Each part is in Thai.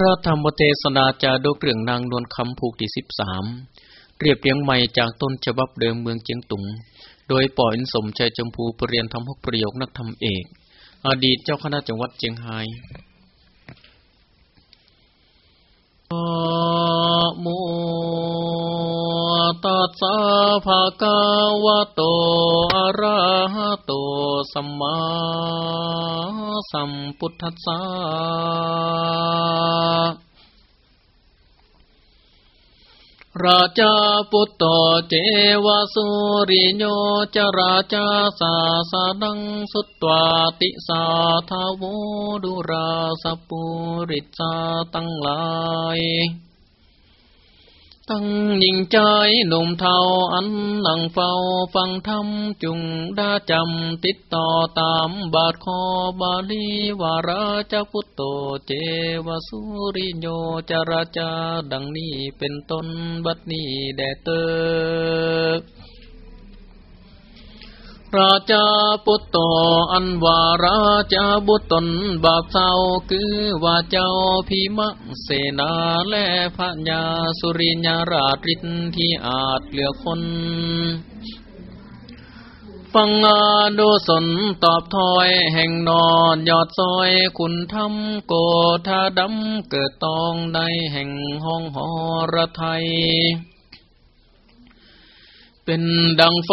พระธรรมเทศนาจาดกเรื่องนางนวลคำผูกที่สิบสามเรียบเรียงใหม่จากต้นฉบับเดิมเมืองเจียงตุง โดยป่อยสมชัยจมพูปรเรียนทำหกประโยคนักธรรมเอก อดีตเจ้าคณะจังหวัดเจียงไฮ้โม ตัสสะภะคะวะโต อะระหะโต สัมมาสัมพุทธัสสะราชาปุตโตเจวสุริโยจราชาสาสาดังสุตวาติสาทาวดุราสปุริสาตั้งหลาย ตั้งยิงใจหนุ่มเทาอันนั่งเฝ้าฟังธรรมจุงดาจำติดต่อตามบาทคอบาลีวาราจพุตโตเจวสุริโยจราจาดังนี้เป็นต้นบัดนี้แดเตอ ราชาปุตโตอันวาราชาบุตรบาปเศร้าคือว่าเจ้าพิมะเสนาและพระญาสุริญาราชริทที่อาจเหลือคนฟังอาดูสนตอบถอยแห่งนอนยอดซอยคุณทำโกธาดำเกิดตองในแห่งห้องหอระไทย เป็นดังไฟ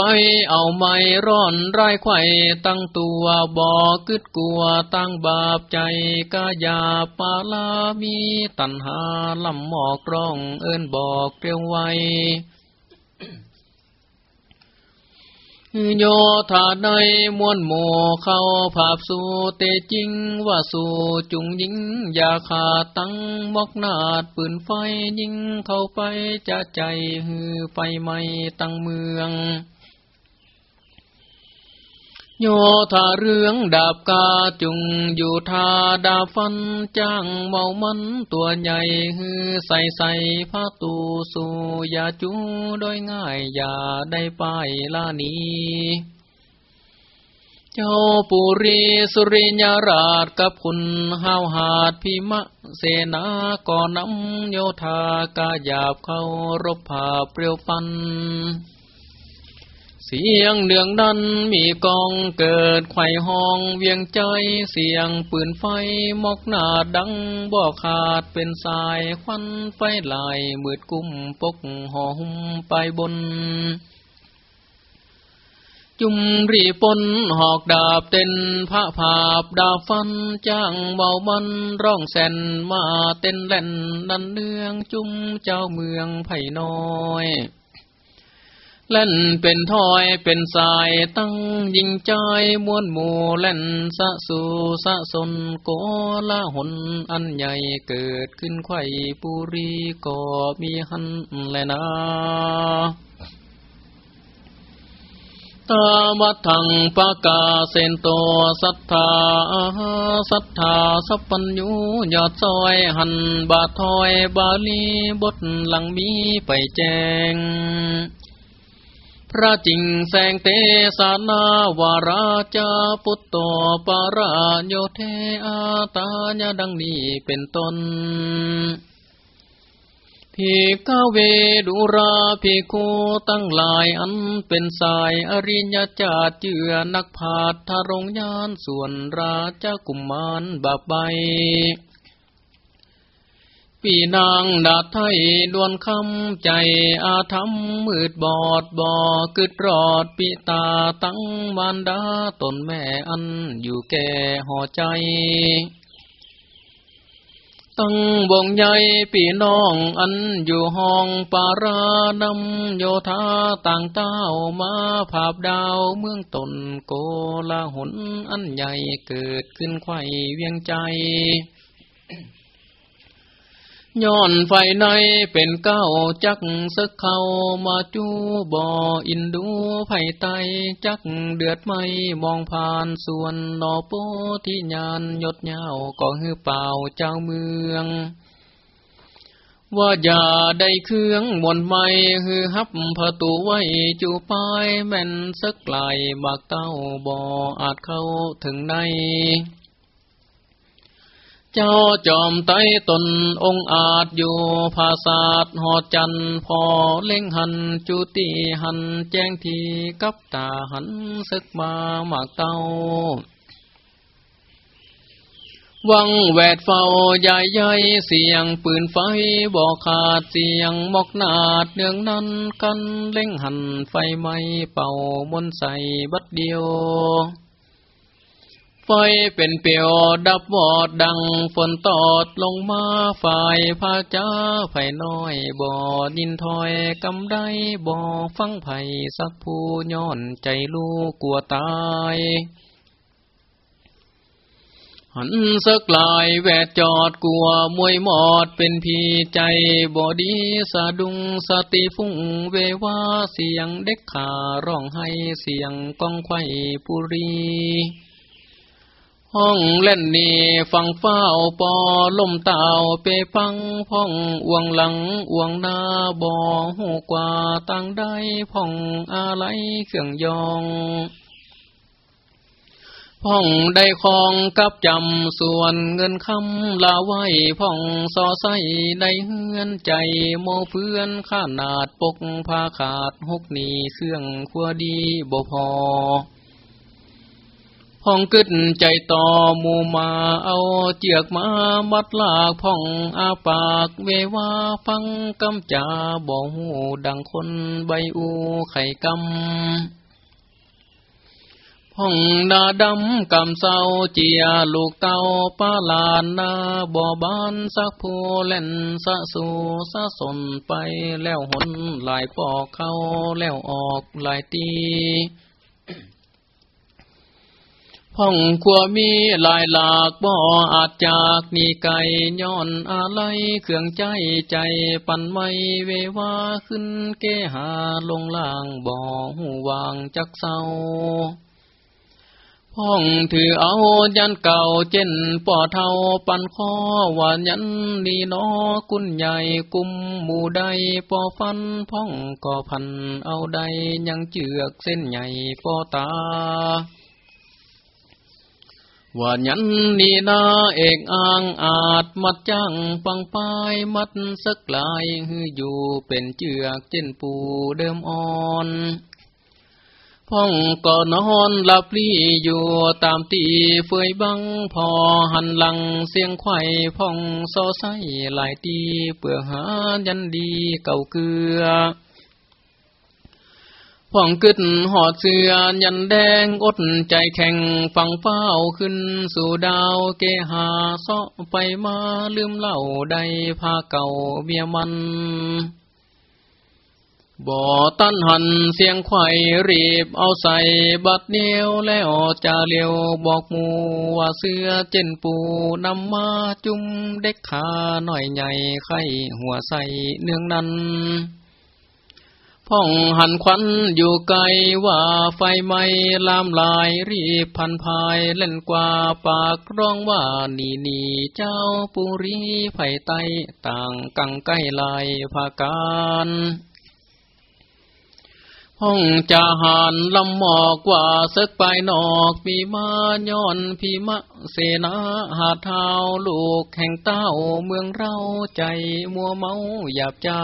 เอาไม้ร้อนไร้ไข่ตั้งตัวบอกึดกลัวตั้งบาปใจกายาปาลามีตันหาลำหมอกร้องเอินบอกเรียวไว โยธาในมวนหมู่เข้าภาพสู่เตจริงว่าสู่จุงยิงอย่าขาดตั้งมอกนาดปืนไฟยิงเข้าไปจะใจฮือไฟไหมตั้งเมือง โยธาเรื่องดาบกาจุงอยู่ทาดาฟันจ้างเมามันตัวใหญ่ฮือใส่ใส่ผ้าตูสูอย่าจูโดยง่ายอย่าได้ไปลานีเจ้าปุรีสุริญาราชกับคุณห้าวหาดพิมะเสนาก่อนำโยธากาหยาบเข้ารบผาเปรียวปัน เสียงเดืองดันมีกองเกิดไข่ห้องเวียงใจเสียงปืนไฟมอกหนาดังบ่อขาดเป็นสายควันไฟลายมืดกุ้มปกห่อหุ้มไปบน จุมรีปนหอกดาบเต้นพระภาพดาฟันจ้างเบามันร้องแสนมาเต้นเล่นนันเนืองจุมเจ้าเมืองไผ่น้อย เล่นเป็นถอยเป็นสายตั้งยิงใจมวนหมู่เล่นสะสู่สะสนโกละหนอันใหญ่เกิดขึ้นไข่ปุรีก็มีหันแลนะตาวัทังปะกาเซนโตสัทธาสัทธาสัพปัญญูยอดซอยหันบาทอยบาลีบทหลังมีไปแจง พระจิงแสงเตสานาวาราจาปุตโตปาราโยเทอาตาญาดังนี้เป็นต้นพิกเวดุราภิกูตั้งหลายอันเป็นสายอริยจาเจือนักพาทธรงยานส่วนราชกุมมารบาใบ พี่นางดาไทยดวนคำใจอาธรรมมืดบอดบ่อกึดรอดปิตาตั้งมารดาตนแม่อันอยู่แก่ห่อใจ ตั้งวงใหญ่พี่น้องอันอยู่ห้องปารานำโยธาต่างเต้ามาภาพดาวเมืองตนโกลาหนอันใหญ่เกิดขึ้นไข่เวียงใจ ย้อนไฟในเป็นเก้าจักสึกเข้ามาจูบ่ออินดูไผ่ไตจักเดือดไม่มองผ่านส่วนนอโปที่ยานยดเยาวก็ฮือเปล่าเจ้าเมือง ว่าอย่าได้เครื่องมนไม่ฮือฮับประตูไว้จูปายแม่นสักไกลบากเต้าบ่ออาจเข้าถึงใน จ้าจอมไต้ตนองอาจอยู่ภาษาดหอจันพอเล่งหันจุติหันแจ้งทีกับตาหันศึกมาหมากเต้า วังแวดเฝ้าใหญ่ใหญ่เสียงปืนไฟบอกขาดเสียงมอกนาดเนืองนั้นกันเล่งหันไฟไหมเป่ามนใสบัดเดียว ไฟเป็นเปียวดับวอดดังฝนตอดลงมาฝ่ายพาจ้าไผ่น้อยบ่อนินถอยกำได้บ่อฟังไผ่สักผู้ย้อนใจลูกกลัวตายหันสักลายแวดจอดกลัวมวยหมอดเป็นพีใจบอดีสะดุงสติฟุ้งเววาเสียงเด็กขาร้องให้เสียงก้องไข่ปุรี ห้องเล่นนี่ฟังเฝ้าปอล่มเต่าเปพังพ่องอวงหลังอวงหน้าบ่อหูกว่าตั้งได้พ่องอะไรเครื่องยองพ่องได้คองกับจำส่วนเงินคำลาไว้พ่องซอไสได้เฮือนใจโมเพื่อนข้านาดปกพาขาดหกหนีเครื่องขัวดีบ่พอ พ่องกึดใจต่อมูมาเอาเจียกมามัดลากพ่องอาปากเววาฟังกำจาบ่หูดังคนใบอูไข่กำห้องนาดำกำเศร้าเจียลูกเต้าป้าลานนาบ่อบานสักผู้เล่นสะสูสะสนไปแล้วหนหลายปอกเข้าแล้วออกหลายตี ห้องขัวมีลายหลากบ่ออาจจากนี่ไก่ย้อนอะไรเครื่องใจใจปั่นไม่เววาขึ้นเกหาลงล่างบ่อหูวางจักเศร้าห้องถือเอายันเก่าเจนป่อเท่าปันคอว่ายันนีนอกุนใหญ่กุมหมู่ใดป่อฟันพ่องก่อพันเอาใดยังเจือกเส้นใหญ่ป่อตา ว่ายันนีนาเอกอ้างอาจมัดจังปังปายมัดสักลายฮืออยู่เป็นเจือกเจนปูเดิมอ่อนพ่องก็นอนหลับลี่อยู่ตามตีเฟยบังพอหันหลังเสียงไข่พ่องโซไซหลายตีเปื่อหายันดีเก่าเกลือ พ่องกึดหอดเสือยันแดงอดใจแข็งฟังเฝ้าขึ้นสู่ดาวเกหาเซาะไปมาลืมเล่าใดพาเก่าเมียมัน บ่ตั้นหันเสียงไข่รีบเอาใส่บัดเดียวแล้วจะเลียวบอกหมูว่าเสื้อเจนปูนำมาจุ่มเด็กขาหน่อยใหญ่ไข่หัวใส่เนื่องนั้น พ่องหันควันอยู่ไกลว่าไฟไหม้ลามลายรีบพันภายเล่นกว่าปากร้องว่านีนีเจ้าปุรีไผ่ไตต่างกังใกล้ลายภาการห้องจาหานลำหมอกว่าซึกไปนอกปีมาย้อนพีมะเสนาหาเท้าลูกแห่งเต้าเมืองเราใจมัวเมาหยาบจ้า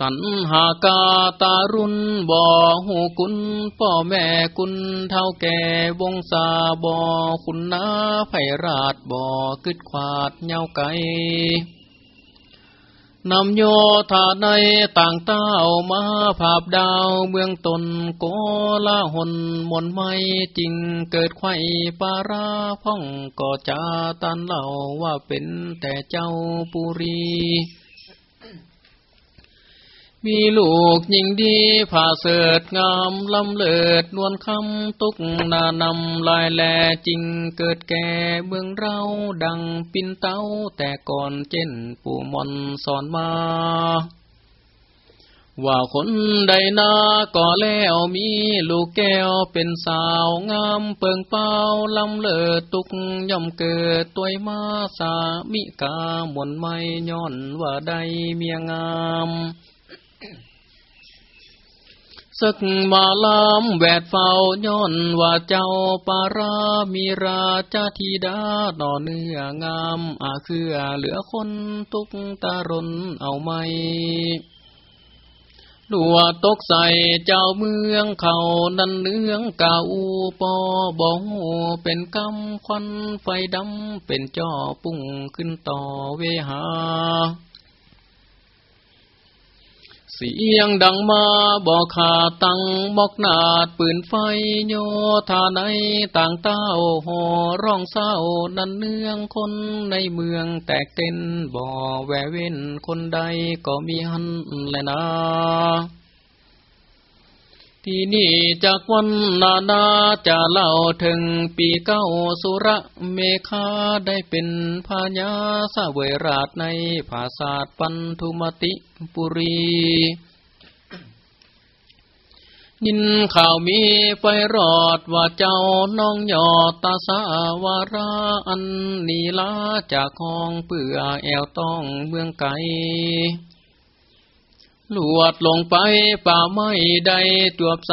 ตันหากาตารุนบ่อหูกุนพ่อแม่กุนเท่าแก่วงสาบ่อคุณนาไพราชบ่อกึดขวาดเงาไกนำโยธาในต่างเต้ามาภาพดาวเมืองตนโกลาหนมนไม่จริงเกิดไข่ปาราพ่องก็จาตันเล่าว่าเป็นแต่เจ้าปุรี มีลูกยิงดีผ่าเสดงามลำเลิดนวลคำตุกนานำลายแลจริงเกิดแก่เมืองเราดังปินเต้าแต่ก่อนเจนปู่มอนสอนมา ว่าคนใดนาก็แล้วมีลูกแก้วเป็นสาวงามเปิงเป้าลำเลิดตุกย่อมเกิดตัวมาสามิกาหมนไม่ย้อนว่าใดเมียงาม ศึกมาลามแวดเฝ้าย้อนว่าเจ้าปารามีราชธิดาหน่อเนื้องามอาเคือเหลือคนทุกตารนเอาไม่ลัวตกใส่เจ้าเมืองเขานันเนื้องกาอูปอบอหูเป็นกำควันไฟดำเป็นจ่อปุ่งขึ้นต่อเวหา เสียงดังมาบอกขาตังบอกนาดปืนไฟโยธาในต่างเต้าหอร้องเศร้านันเนืองคนในเมืองแตกเต้นบ่อแวเว้นคนใดก็มีหันแลนะ ที่นี่จากวันนานาจะเล่าถึงปีเก้าสุระเมฆาได้เป็นพญาสเวราชในภาษาปันทุมติปุรียินข่าวมีไฟรอดว่าเจ้าน้องยอดตาสาวาราอันนีลาจากห้องเปื่อแอวต้องเมืองไกล ลวดลงไปป่าไม้ใดจวบใส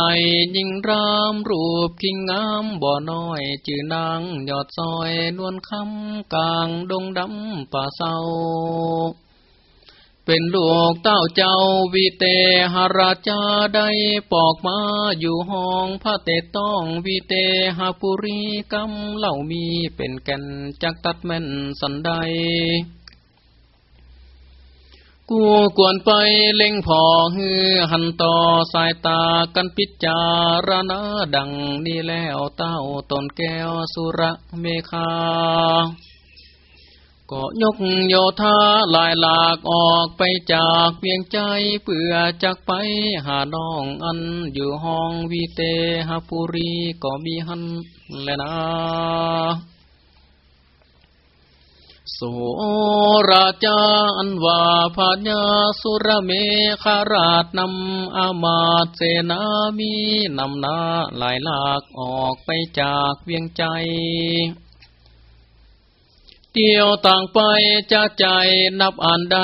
ยิงรามรูปคิงงามบ่อน้อยจือนางยอดซอยนวลคำกลางดงดำป่าเศร้า เป็นลูกเต้าเจ้าวิเตหราชาได้ปอกมาอยู่ห้องพระเตต้องวิเตหปุรีกำเหล่ามีเป็นแก่นจักตัดแม่นสันใด กูกวนไปเล็งพอฮือหันต่อสายตากันพิจารณาดังนี้แล้วเต้าตนแก้วสุระเมคาก็ยกโยธาลายหลากออกไปจากเพียงใจเพื่อจักไปหาน้องอันอยู่ห้องวิเตหปุรีก็มีหันแลนะ สุราชาอันว่าพญาสุรเมฆาราชนำอามาตเสนามีนำนาหลายหลากออกไปจากเวียงใจเที่ยวต่างไปจะใจนับอ่านใด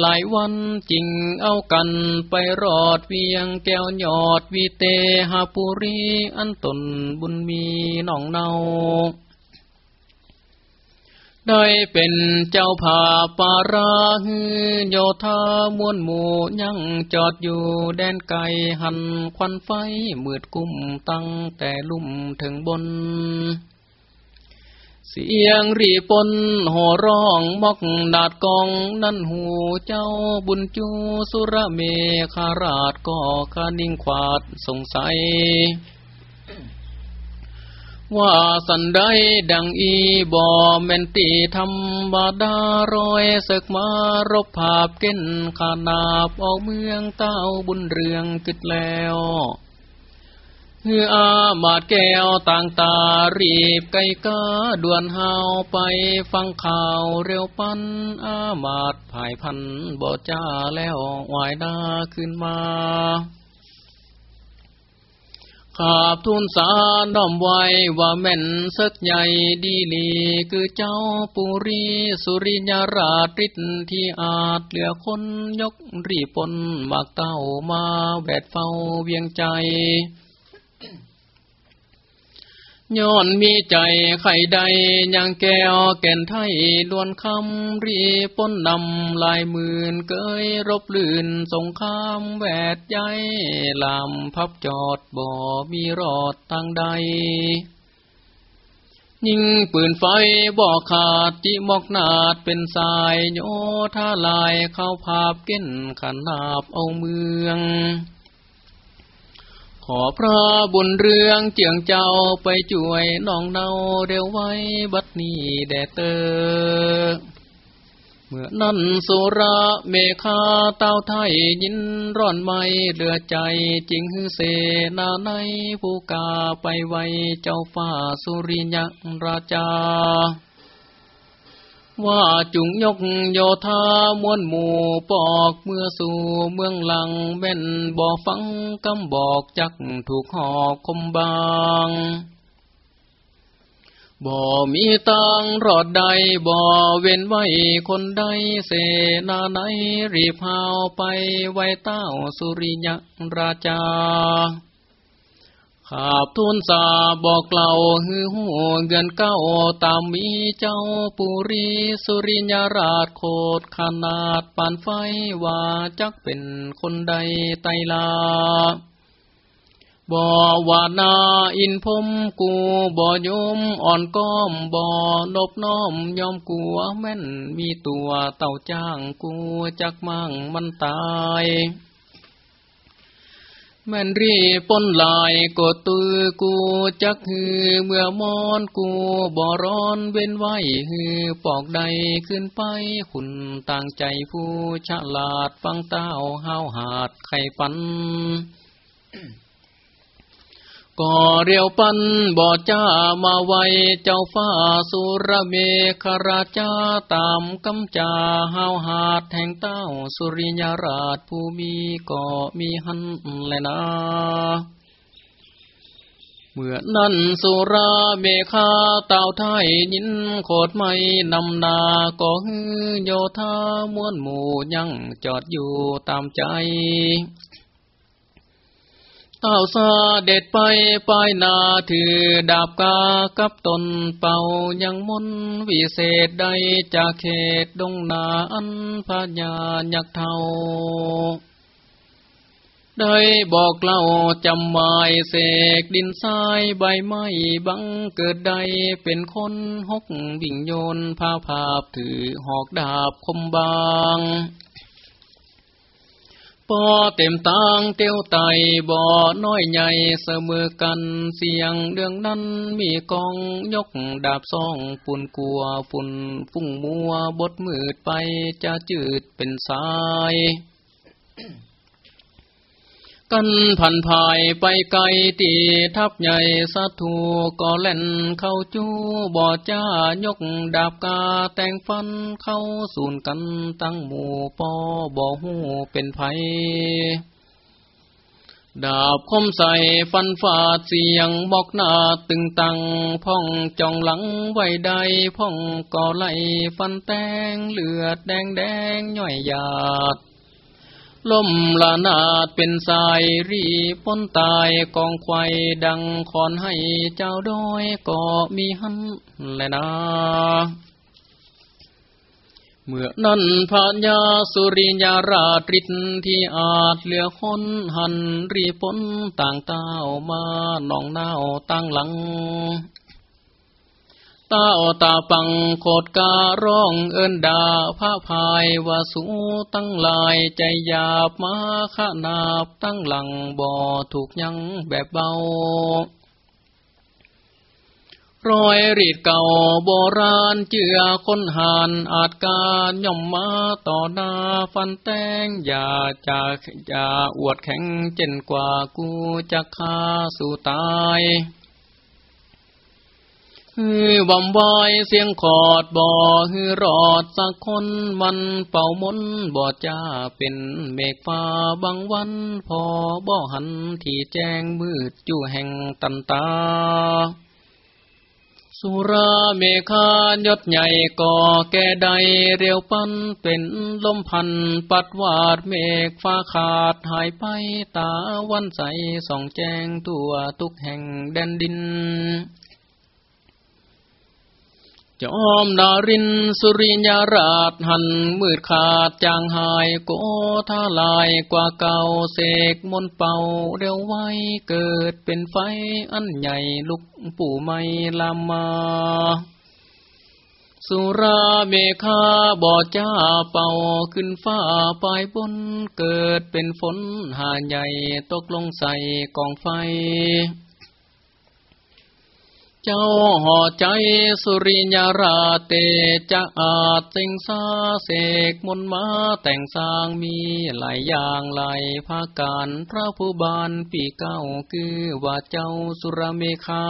หลายวันจริงเอากันไปรอดเวียงแก้วยอดวิเตหาปุรีอันตนบุญมีน้องเนา ได้เป็นเจ้าผาปาราฮือโยธามวนหมู่ยังจอดอยู่แดนไกลหันควันไฟมืดกุ้มตั้งแต่ลุ่มถึงบน เสียงรีปนโหร้องมอกดาดกองนั่นหูเจ้าบุญจูสุระเมคาราชก็คานิ่งขวาดสงสัย ว่าสันได้ดังอีบ่เมนตีธรรมบาดารอยศึกมารบภาพเก้นขานาบออกเมืองเต้าบุญเรืองกึดแล้วเฮืออามาดแก้วต่างตารีบไกกาด่วนหาวไปฟังข่าวเร็วปันอามาดภายพันบ่จ้าแล้ววายดาขึ้นมา ขาบทุนสาน้อมไว้ว่าแม่นสักใหญ่ดีลีคือเจ้าปุรีสุริยราชฤทธิ์ที่อาจเหลือคนยกรีปนมากเต้ามาแวดเฝ้าเวียงใจ ย้อนมีใจไข่ใดยังแก้วแก่นไทยล้วนคำรีป้นนำลายหมื่นเกยรบลื่นสงครามแวดใหญ่ลำพับจอดบ่มีรอดทางใด ยิงปืนไฟบ่อขาดจิมอกนาดเป็นสายโยธาลายเข้าภาพเก้นขันนาบเอาเมือง ขอพระบุญเรืองเจียงเจ้าไปช่วยน้องเนาเร็วไว้บัดนี้แดเตอเมื่อนั้นสุระเมฆาเต้าไทยยินร้อนไม่เหลือใจจริงฮือเสนาในผู้กาไปไวเจ้าฟ้าสุริยราชา ว่าจุงยกโยธามวนหมู่ปอกเมื่อสู่เมืองหลังแม่นบ่ฟังกำบอกจักถูกหอกคมบางบ่มีตังรอดใดบ่เว้นไว้คนใดเสนาไหนรีพาวไปไว้เต้าสุริยราชา ขาบทุนสาบอกเล่าฮือหูเงินเก้าตามมีเจ้าปุรีสุริยราชโคดขนาดปานไฟว่าจักเป็นคนใดไตลาบ่วานาอินพมกูบ่ยมอ่อนก้อมบ่นบน้อมยอมกัวแม่นมีตัวเต่าจ้างกูจักมั่งมันตาย ม่นรีปนลายกดตือกูจักฮือเมื่อมอนกูบ่ร้อนเว้นไว้ฮือปอกใดขึ้นไปขุนต่างใจผู้ฉลาดฟังเต้าห้าวหาดไข่ปัน ก็เรียวปันบ่จ้ามาไวเจ้าฟ้าสุรเมฆราชาตามกำจาหาวหาดแห่งเต้าสุริยราชผู้มีก็มีหันแลนะเมื่อนั้นสุราเมฆาเต่าไทยยินโคดไม่นำนาก็ฮือโยธามวนหมู่ยังจอดอยู่ตามใจ เอาซาเด็ดไปปลายนาถือดาบกากับตนเป่ายังมนวิเศษใดจากเขตดงนาอันพญายักเทาได้บอกเล่าจำหมายเสกดินทรายใบไม้บังเกิดใดเป็นคนหกวิ่งโยนพาภาพถือหอกดาบคมบาง ปอเต็มตางเตียวไตบ่อน้อยใหญ่เสมอกันเสียงเรื่องนั้นมีกองยกดาบซองปุ่นกลัวปุ่นฟุ้งมัวบดมืดไปจะจืดเป็นสาย กันพันภายไปไกลตีทับใหญ่สัตูก็เล่นเข้าจูบ่อจ้ายกดาบกาแต่งฟันเข้าสูนกันตั้งหมู่ปอบ่อหูเป็นไผดาบคมใส่ฟันฟาดเสียงบอกหน้าตึงตังพ่องจองหลังไว้ใดพ่องก่อไหลฟันแตงเลือดแดงแดงย่อยหยาด ลมละนาดเป็นสายรีพ้นตายกองควายดังคอนให้เจ้าดอยก็มีหันแลนาเมื่อนั้นพระญาสุริยาราตริตที่อาจเหลือคนหันรีพ้นต่างเต้ามาหนองนาวตั้งหลัง ตาอตาปังโคดการ้องเอินดาพระพายวาสูตั้งลายใจหยาบมาขนาบตั้งหลังบ่อถูกยังแบบเบารอยรีดเก่าโบราณเจือคนหานอาจการย่อมมาต่อหน้าฟันแตงอย่าจากอย่าอวดแข็งเจนกว่ากูจะฆ่าสู่ตาย ฮือบำบายเสียงขอดบ่อฮือรอดสักคนมันเป่ามนบ่จ้าเป็นเมฆฟ้าบางวัน พอบ่หันที่แจ้งมืดจู่แห่งตันตา สุราเมฆายศใหญ่ก่อแก่ใดเรียวปันเป็นลมพันปัดวาดเมฆฟ้าขาดหายไปตาวันใสส่องแจ้งตัวทุกแห่งแดนดิน จอมดารินสุริยาราชหันมืดขาดจางหายโกทาลายกว่าเก่าเสกมนเป่าเร็วไว้เกิดเป็นไฟอันใหญ่ลุกปู่ไม่ลามา สุราเมฆาบ่อจ้าเป่าขึ้นฟ้าปลายบนเกิดเป็นฝนหาใหญ่ตกลงใส่กองไฟ เจ้าห่อใจสุริยาราเตจะอาจสิงสาเสกมนมาแต่งสร้างมีหลายอย่างหลายภาการพระผู้บานปีเก้าคือว่าเจ้าสุรเมคา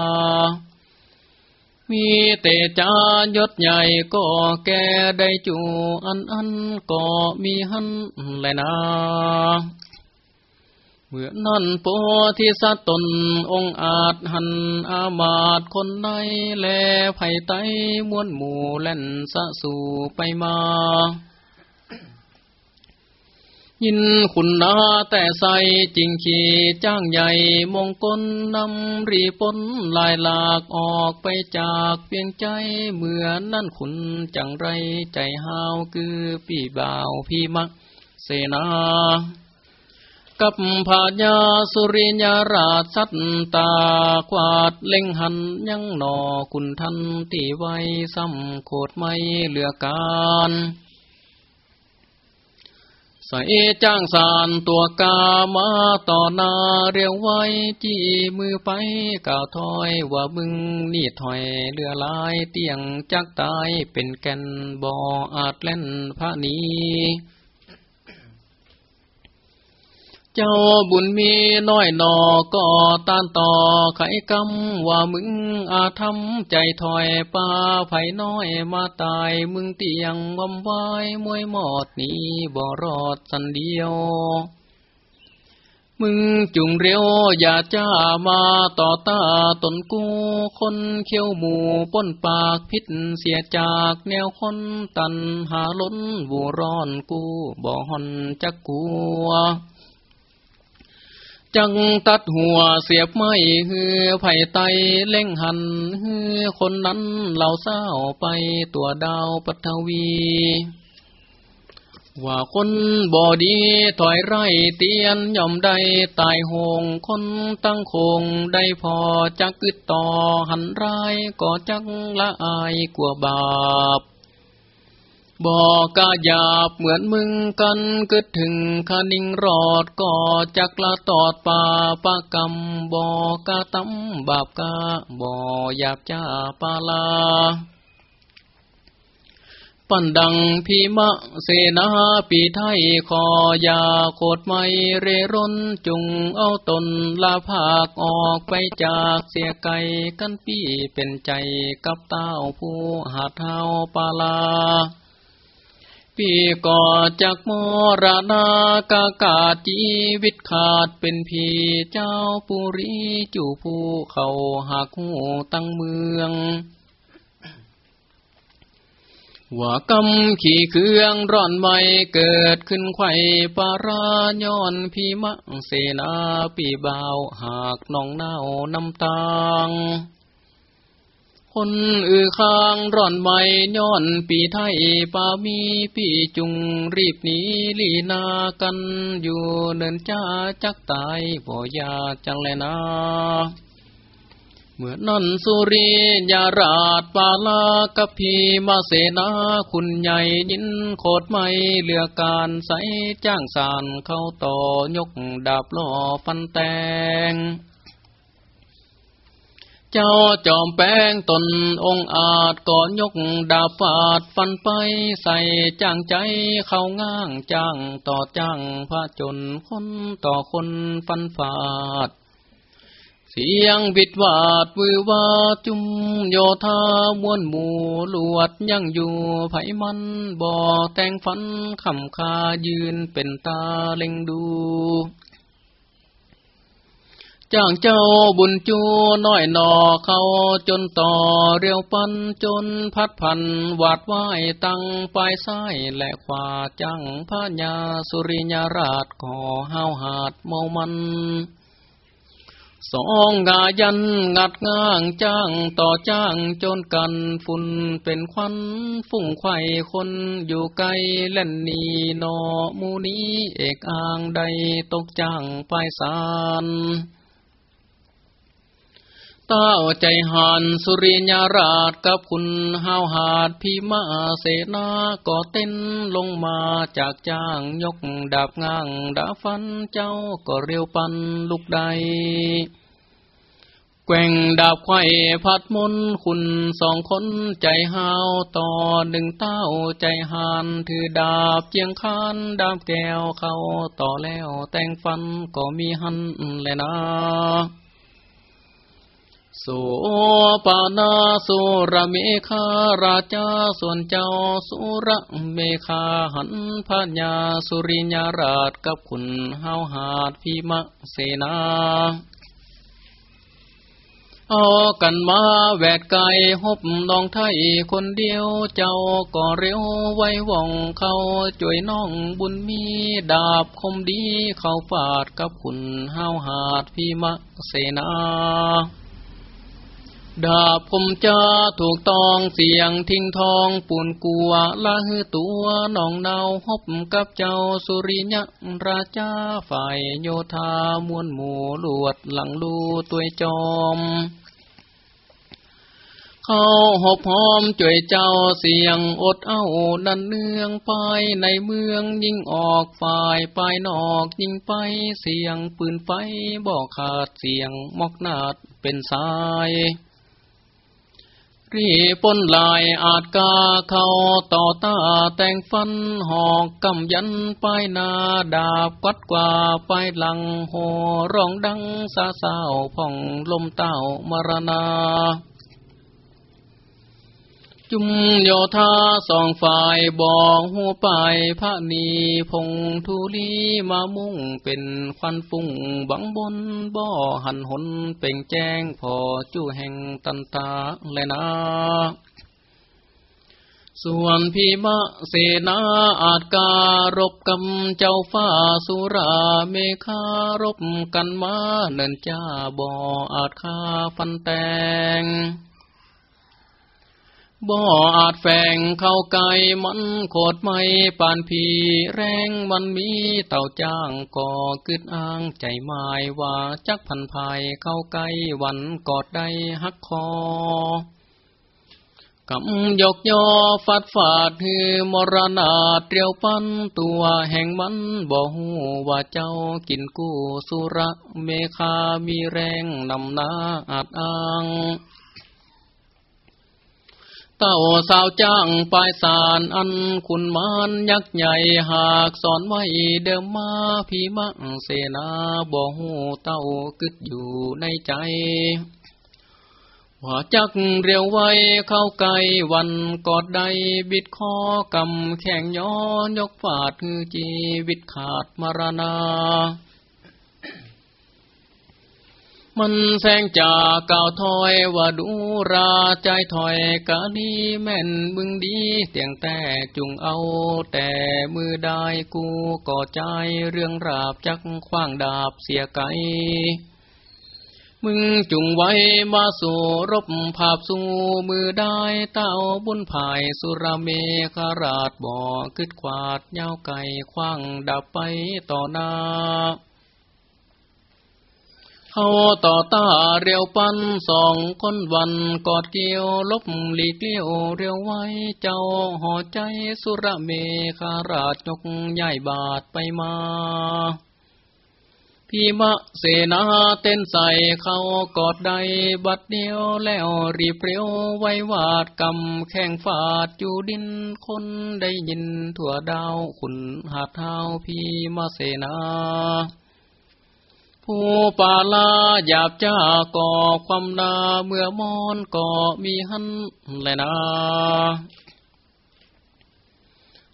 มีเตจายศใหญ่ก็แก่ได้จูอันอันก็มีหันแลนา มื่อนั่นโพธิสัตตนองอาจหันอามาตคนในแลไผ่ไตมวนหมู่เล่นสะสู่ไปมายินคุณนาแต่ใสจริงขี่จ้างใหญ่มงคลนำรีปนลายหลากออกไปจากเพียงใจเมื่อนั่นคุณจังไรใจหาวคือพี่บ่าวพี่มักเสนา กับผาญาสุริยาราชสัตตาควาดเล็งหันยังหนอคุณทันตีไว้ซ้ำโคดไม่เหลือการใส่จ้างสารตัวกามาต่อนาเรียวไว้จี้มือไปกล่าวถอยว่ามึงนี่ถอยเรือลายเตียงจักตายเป็นแก่นบ่ออาจเล่นพระนี้ เจ้าบุญมีน้อยหนอก็ต้านต่อไขกำว่ามึงอาทำใจถอยป้าไผ่น้อยมาตายมึงเตียงวำวายมวยหมอดนี้บ่รอดสันเดียวมึงจุงเร็วอย่าจ้ามาต่อตาตนกู คนเขี้ยวหมูป้นปากพิษเสียจากแนวคนตันหาล้นบูร้อนกูบ่หอนจักกัว จังตัดหัวเสียบไม้เฮือไผ่ไตเล่งหันเฮือคนนั้นเหล่าเศร้าไปตัวดาวปัทวี ว่าคนบอดีถอยไร่เตียนย่อมได้ตายหงคนตั้งคงได้พอจักกึดต่อหันไรก็จักละอายกลัวบาป บอกกาหยาบเหมือนมึงกันกึดถึงคนิ่งรอดก็จักละตอดป่าปากรรมบอกกาตำบาปกาบ่หยาบจ้าปาลา ปันดังพีมะเสนาปีไทยคอยาโคดไม่เรร่นจุงเอาตนลาภาคออกไปจากเสียไก่กันปี้เป็นใจกับเต้าผู้หาเท้าปาลา ปีก่อจากมรณากากาจีวิตขาดเป็นพีเจ้าปุรีจูผู้เขาหักหูตั้งเมืองว่ากำขี่เครื่องร่อนไม่เกิดขึ้นไข่ปาราย้อนพีมะเสนาปีบ่าวหากน้องเน่าน้ำตาง คนอือข้างร่อนไม่ย้อนปีไทยป่ามีปีจุงรีบหนีลีนากันอยู่เนินจ้าจักตายบ่ยาจังเลยนะเมื่อนั่นสุริยาราชปาลากับพีมาเสนาคุณใหญ่ยินโคดไม่เหลือการใสจ้างสารเข้าต่อยกดาบล่อฟันแตง เจ้าจอมแป้งตนองอาจก่อนยกดาบฟาดฟันไปใส่จ้างใจเข้าง่างจ้างต่อจ้างพระจนคนต่อคนฟันฟาด เสียงบิดวาดวือวาจุมโยธามวนหมู่ลวดยังอยู่ไผมันบ่อแต่งฟันคำคายืนเป็นตาเล็งดู จ้างเจ้าบุญจูน้อยหนอเขาจนต่อเรียวปันจนพัดพันวาดไหวตั้งปลายซ้ายและขวาจังพระญาสุริยราชก่อห้าวหาดเมามัน สองกายันงัดง้างจ้างต่อจ้างจนกันฝุ่นเป็นควันฝุ่งไข่คนอยู่ไกลเล่นนีนอมูนี้เอกอ่างใดตกจ้างปลายสาร เต้าใจหันสุริยาราชกับคุณห้าวหาดพิมาเสนาก็เต้นลงมาจากจ้างยกดาบง้างดาฟันเจ้าก็เรียวปันลุกใด แกว่งดาบไข่พัดมนคุณสองคนใจหาวต่อหนึ่งเต้าใจหานถือดาบเจียงคานดาบแก้วเข้าต่อแล้วแต่งฟันก็มีหันแลยนะ สุปานาสุระเมฆาราชาส่วนเจ้าสุระเมฆาหันพญาสุริญาราชกับขุนเฮาหาดพิมะเสนาเอากันมาแวดไก่หบน้องไทยคนเดียวเจ้าก็เร็วไว้ว่องเขาจ่วยน้องบุญมีดาบคมดีเข้าฟาดกับขุนห้าวหาดพิมะเสนา ดาบผมจะถูกตองเสียงทิ้งทองปูนกัวละหือตัวน้องเนาหบกับเจ้าสุริยะราชาฝ่ายโยธามวลหมู่ลวดหลังลูตัวจอม เขาหอบหอมจ่วยเจ้าเสียงอดเอาดันเนืองไปในเมืองยิงออกฝ่ายปายนอกยิงไปเสียงปืนไฟบอกขาดเสียงมอกนาดเป็นสาย รีปนลายอาจกาเขาต่อตาแต่งฟันหอกกำยันป้ายนาดาบกัดกว่าป้ายหลังโหร้องดังซาสาวพ่องลมเต้ามรณา จุมโยธาสองฝ่ายบอกหัวไปพระนีพงทุลีมามุ่งเป็นควันฟุ้งบังบนบ่อหันหนเป่งแจ้งพอจู้แห่งตันตาแลนาส่วนพีมะเสนาอาจการบกำเจ้าฟ้าสุราเมฆารบกันมาเนินจ้าบ่ออาจคาฟันแตง บ่อาจแฝงเข้าไกลมันโคดไม่ปานพีแรงมันมีเต่าจ้างก่อกึดอ้างใจหมายว่าจักพันภายเข้าไกลวันกอดได้หักคอกำยกยอฟาดฟาดฮือมรณาเตรียวปั้นตัวแห่งมันบ่หูว่าเจ้ากินกู้สุระเมคามีแรงนำนาอาจอ้าง เต้าสาวจ้างปลายสารอันคุณมานยักษ์ใหญ่หากสอนไว้เดิมมาพีมังเสนาบ่หูเต้ากึดอยู่ในใจ ว่าจักเรียวไว้เข้าไกลวันกอดใดบิดคอกำแข่งย้อนยกฟาดฮือจีวิตขาดมารณา มันแสงจากเก่าถอยว่าดูราใจถอยกะนีแม่นบึงดีเตียงแต่จุงเอา แต่มือได้กูก่อใจเรื่องราบจักขว้างดาบเสียไกมึงจุงไว้มาสู่รบภาพสู่มือได้เต้าบุญภายสุรเมฆราชบ่อคึดขวาดยาวไก่ขว้างดับไปต่อหน้า เขาต่อตาเรียวปันสองคนวันกอดเกี่ยวลบหลีกเลี้ยวเรียวไว้เจ้าห่อใจสุระเมฆาราชยกใหญ่บาทไปมาพีมะเสนาเต้นใส่เขากอดใดบัดเดียวแล้วรีบเร็วไว้วาดกำแข้งฟาดอยู่ดินคนได้ยินทั่วดาวขุนหาดเท้าพีมะเสนา ผู้ปาลาหยาบจ้าก่อความนาเมื่อมอนก่อมีหันแลนา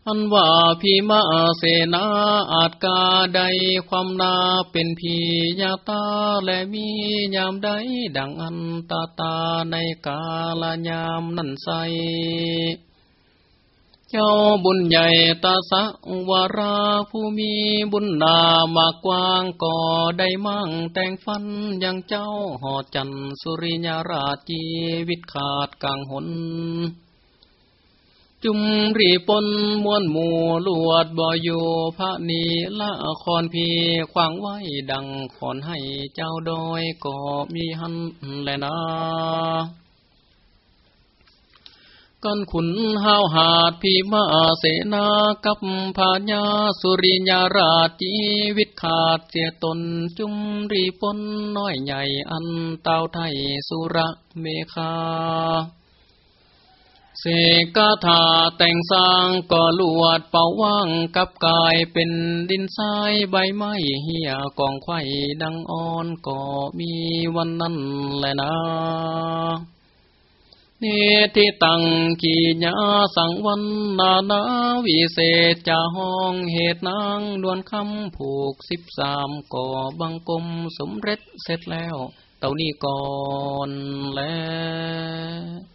อันว่าพีมาเสนาอาจกาใดความนาเป็นพียาตาและมียามใดดังอันตาตาในกาลยามนั้นใส เจ้าบุญใหญ่ตาสะวาราผู้มีบุญนามากกว้างก่อได้มั่งแต่งฟันอย่างเจ้าหอจันทร์สุริยราชีวิตขาดกลางหน จุมรีปนมวนหมู่ลวดบ่อยู่พระนีละครพีขวางไว้ดังขอนให้เจ้าดอยก็มีหันแลนะ กันขุนห้าวหาดพีมาเสนากับพาญาสุริยาราชจีวิตขาดเสียตนจุมรีปนน้อยใหญ่อันเต้าไทยสุระเมคาเสกาถาแต่งสร้างก็ลวดเป่าว่างกับกายเป็นดินทรายใบไม้เหี่ยกองไข่ดังอ่อนก็มีวันนั้นแหละนะ เนติตังกีญาสังวันนานาวิเศษจะห้องเหตุนางดวนคำผูกสิบสามก่อบังกลมสมเร็จเสร็จแล้ว เต่านี้ก่อนแล้ว